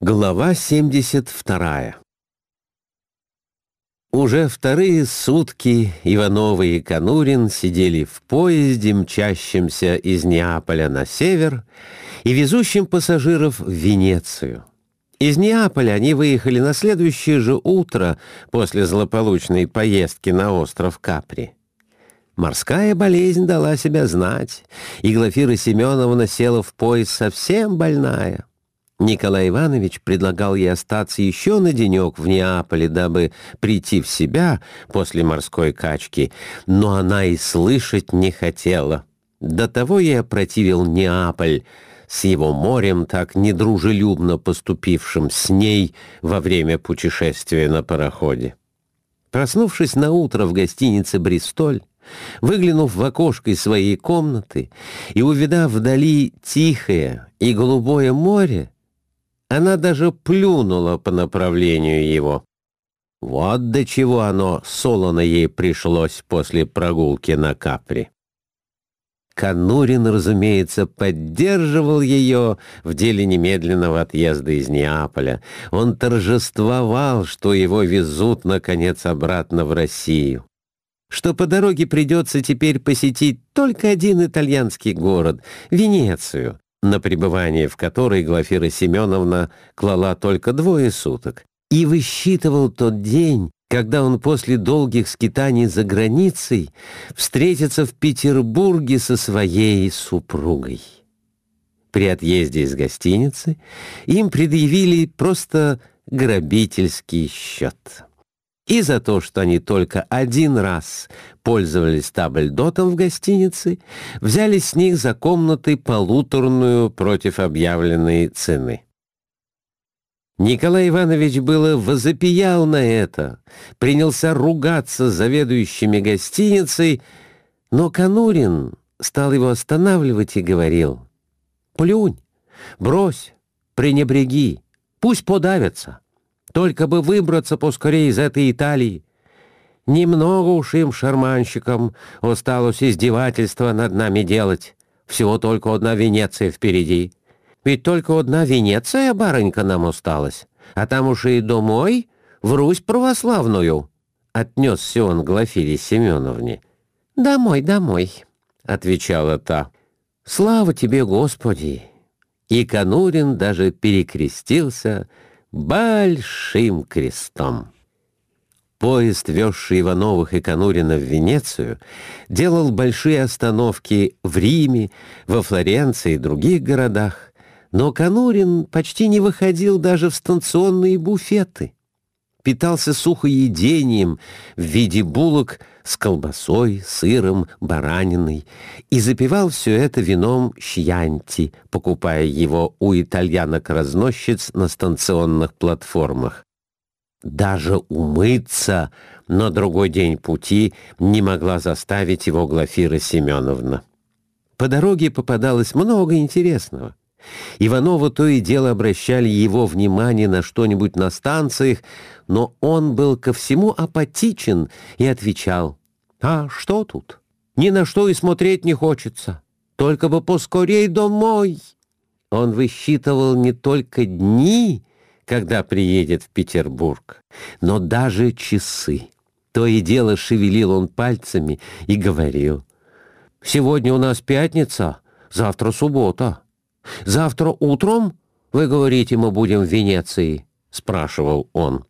Глава 72 Уже вторые сутки Ивановы и Конурин сидели в поезде, мчащемся из Неаполя на север и везущем пассажиров в Венецию. Из Неаполя они выехали на следующее же утро после злополучной поездки на остров Капри. Морская болезнь дала себя знать, и Глафира Семеновна села в поезд совсем больная. Николай Иванович предлагал ей остаться еще на денек в Неаполе, дабы прийти в себя после морской качки, но она и слышать не хотела. До того ей опротивил Неаполь с его морем, так недружелюбно поступившим с ней во время путешествия на пароходе. Проснувшись на утро в гостинице «Бристоль», выглянув в окошко своей комнаты и увидав вдали тихое и голубое море, она даже плюнула по направлению его. Вот до чего оно солоно ей пришлось после прогулки на Капри. Конурин, разумеется, поддерживал ее в деле немедленного отъезда из Неаполя. Он торжествовал, что его везут, наконец, обратно в Россию. Что по дороге придется теперь посетить только один итальянский город — Венецию, на пребывание в которой Глафира Семеновна клала только двое суток, и высчитывал тот день, когда он после долгих скитаний за границей встретится в Петербурге со своей супругой. При отъезде из гостиницы им предъявили просто грабительский счет и за то, что они только один раз пользовались табльдотом в гостинице, взяли с них за комнаты полуторную против объявленной цены. Николай Иванович было возопиял на это, принялся ругаться с заведующими гостиницей, но Конурин стал его останавливать и говорил, «Плюнь, брось, пренебреги, пусть подавятся». Только бы выбраться поскорее из этой Италии. Немного уж им, шарманщикам, осталось издевательства над нами делать. Всего только одна Венеция впереди. Ведь только одна Венеция, барынька, нам осталась. А там уж и домой, в Русь православную. Отнесся он Глафире Семеновне. «Домой, домой», — отвечала та. «Слава тебе, Господи!» И Конурин даже перекрестился, — большим крестом. Поезд, везший Ивановых и Конурина в Венецию, делал большие остановки в Риме, во Флоренции и других городах, но Конурин почти не выходил даже в станционные буфеты питался сухоедением в виде булок с колбасой, сыром, бараниной и запивал все это вином щьянти, покупая его у итальянок-разносчиц на станционных платформах. Даже умыться на другой день пути не могла заставить его Глафира Семеновна. По дороге попадалось много интересного. Иванова то и дело обращали его внимание на что-нибудь на станциях, но он был ко всему апатичен и отвечал, «А что тут? Ни на что и смотреть не хочется. Только бы поскорей домой». Он высчитывал не только дни, когда приедет в Петербург, но даже часы. То и дело шевелил он пальцами и говорил, «Сегодня у нас пятница, завтра суббота». «Завтра утром, вы говорите, мы будем в Венеции?» — спрашивал он.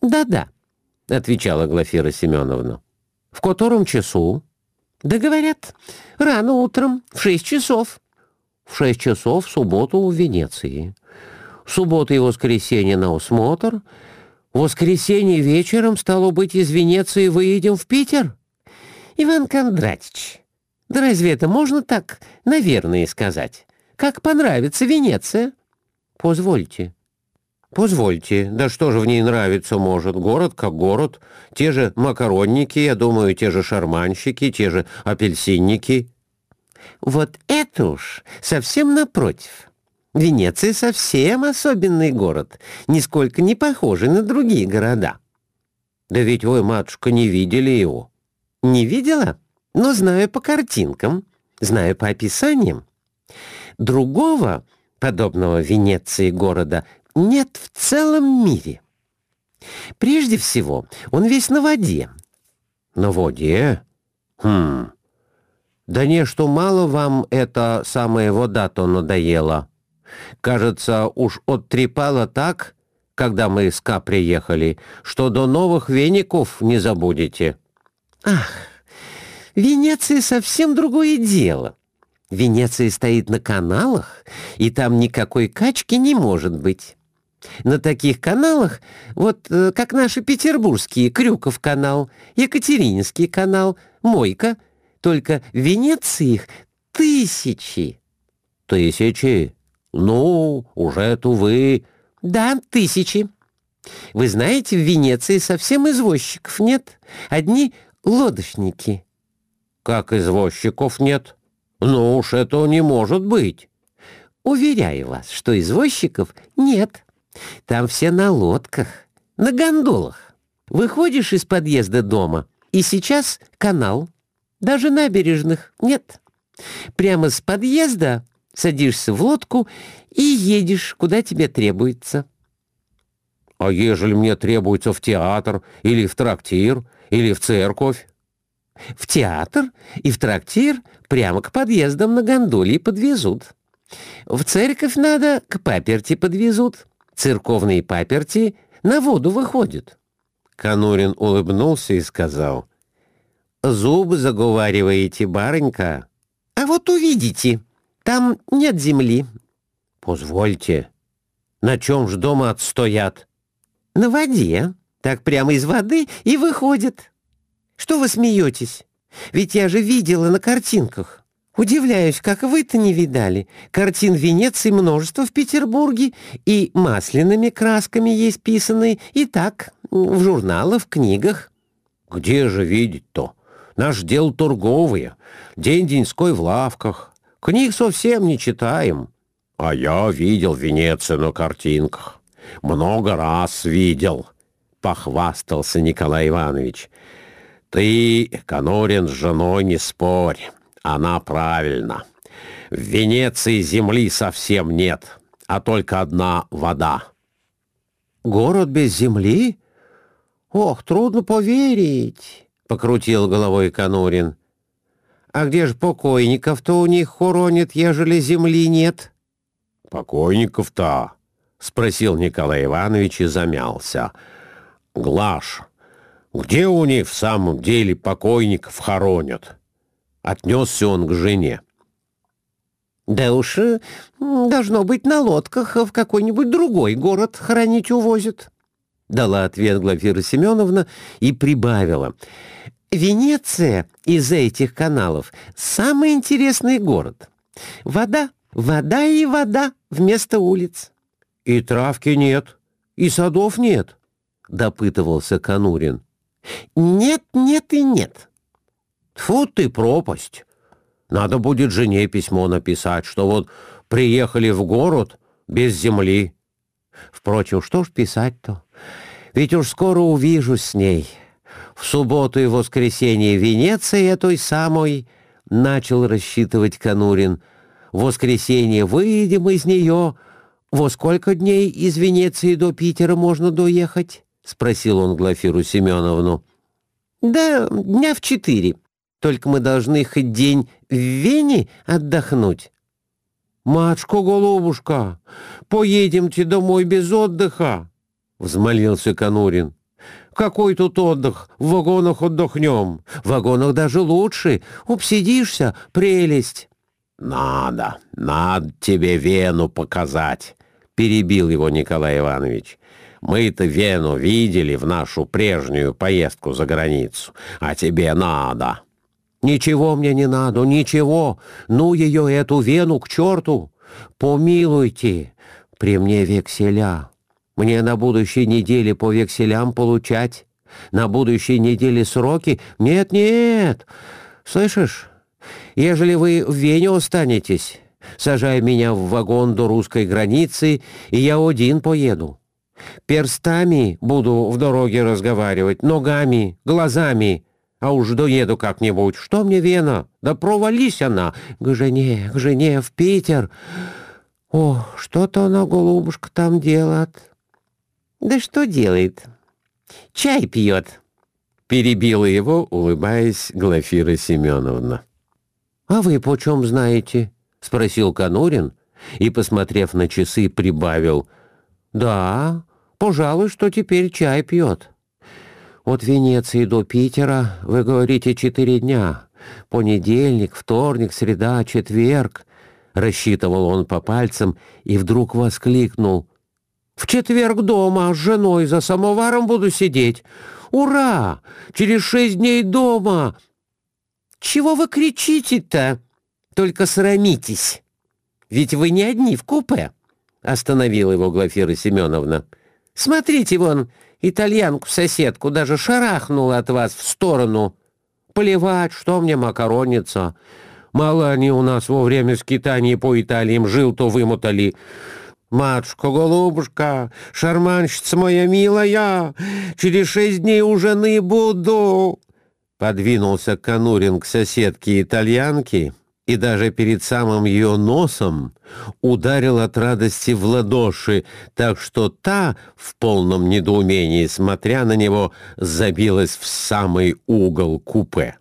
«Да-да», — отвечала Глафира Семеновна. «В котором часу?» «Да говорят, рано утром, в шесть часов». «В шесть часов в субботу в Венеции. Суббота и воскресенье на осмотр. В воскресенье вечером, стало быть, из Венеции выедем в Питер?» «Иван Кондратич, да разве это можно так, наверное, сказать?» Как понравится Венеция?» «Позвольте». «Позвольте. Да что же в ней нравится может? Город как город. Те же макаронники, я думаю, те же шарманщики, те же апельсинники». «Вот это уж совсем напротив. Венеция совсем особенный город, нисколько не похожий на другие города». «Да ведь вы, матушка, не видели его». «Не видела? Но знаю по картинкам, знаю по описаниям. Другого, подобного Венеции города, нет в целом мире. Прежде всего, он весь на воде. На воде? Хм. Да не, что мало вам эта самая вода-то надоела. Кажется, уж оттрепала так, когда мы с Ка приехали, что до новых веников не забудете. Ах, Венеция совсем другое дело. Венеция стоит на каналах, и там никакой качки не может быть. На таких каналах, вот э, как наши петербургские, Крюков канал, Екатерининский канал, Мойка, только в Венеции их тысячи. Тысячи? Ну, уже это вы... Да, тысячи. Вы знаете, в Венеции совсем извозчиков нет. Одни лодочники. Как извозчиков нет? Ну уж это не может быть. Уверяю вас, что извозчиков нет. Там все на лодках, на гондолах. Выходишь из подъезда дома, и сейчас канал. Даже набережных нет. Прямо с подъезда садишься в лодку и едешь, куда тебе требуется. А ежели мне требуется в театр или в трактир или в церковь? В театр и в трактир прямо к подъездам на гондоле подвезут. В церковь надо, к паперти подвезут. Церковные паперти на воду выходят. Конурин улыбнулся и сказал, «Зубы заговариваете, барынька?» «А вот увидите, там нет земли». «Позвольте, на чем ж дома отстоят?» «На воде. Так прямо из воды и выходит». Что вы смеетесь? Ведь я же видела на картинках. Удивляюсь, как вы-то не видали. Картин Венеции множество в Петербурге, и масляными красками есть писанные, и так, в журналах, в книгах. Где же видеть-то? Наш дел торговые, день-деньской в лавках. Книг совсем не читаем. А я видел Венецию на картинках. Много раз видел, — похвастался Николай Иванович. Ты, Конурин, с женой не спорь. Она правильно. В Венеции земли совсем нет, а только одна вода. Город без земли? Ох, трудно поверить, — покрутил головой Конурин. А где же покойников-то у них хоронят, ежели земли нет? Покойников-то? — спросил Николай Иванович и замялся. Глаш, где у них в самом деле покойников хоронят? Отнесся он к жене. Да уж, э, должно быть, на лодках в какой-нибудь другой город хоронить увозят. Дала ответ Глафира Семеновна и прибавила. Венеция из этих каналов самый интересный город. Вода, вода и вода вместо улиц. И травки нет, и садов нет, допытывался Конурин. Нет, нет и нет. Тьфу ты, пропасть. Надо будет жене письмо написать, что вот приехали в город без земли. Впрочем, что ж писать-то? Ведь уж скоро увижусь с ней. В субботу и воскресенье Венеция той самой начал рассчитывать Конурин. В воскресенье выйдем из нее. Во сколько дней из Венеции до Питера можно доехать? — спросил он Глафиру Семеновну. «Да дня в четыре. Только мы должны хоть день в Вене отдохнуть». «Матушка-голубушка, поедемте домой без отдыха», — взмолился Конурин. «Какой тут отдых? В вагонах отдохнем. В вагонах даже лучше. Обсидишься, прелесть». «Надо, надо тебе Вену показать», — перебил его Николай Иванович. Мы-то Вену видели в нашу прежнюю поездку за границу, а тебе надо». «Ничего мне не надо, ничего. Ну ее, эту Вену, к черту. Помилуйте, при мне векселя. Мне на будущей неделе по векселям получать. На будущей неделе сроки? Нет, нет. Слышишь, ежели вы в Вене останетесь, сажай меня в вагон до русской границы, и я один поеду. Перстами буду в дороге разговаривать, ногами, глазами. А уж доеду как-нибудь. Что мне Вена? Да провались она. К жене, к жене в Питер. «О, что-то она, голубушка, там делает». «Да что делает? Чай пьет», — перебила его, улыбаясь Глафира Семеновна. «А вы почем знаете?» — спросил Конурин и, посмотрев на часы, прибавил. «Да, пожалуй, что теперь чай пьет. От Венеции до Питера, вы говорите, четыре дня. Понедельник, вторник, среда, четверг. Рассчитывал он по пальцам и вдруг воскликнул. «В четверг дома с женой за самоваром буду сидеть. Ура! Через шесть дней дома!» «Чего вы кричите-то? Только срамитесь. Ведь вы не одни в купе», — остановила его Глафира Семеновна. «Смотрите вон, итальянку-соседку даже шарахнула от вас в сторону». «Плевать, что мне макаронница. Мало они у нас во время скитания по Италиям жил, то вымотали. Матушка, голубушка, шарманщица моя милая, через шесть дней у жены буду!» Подвинулся Конурин к соседке итальянке и даже перед самым ее носом ударил от радости в ладоши, так что та, в полном недоумении, смотря на него, забилась в самый угол купе.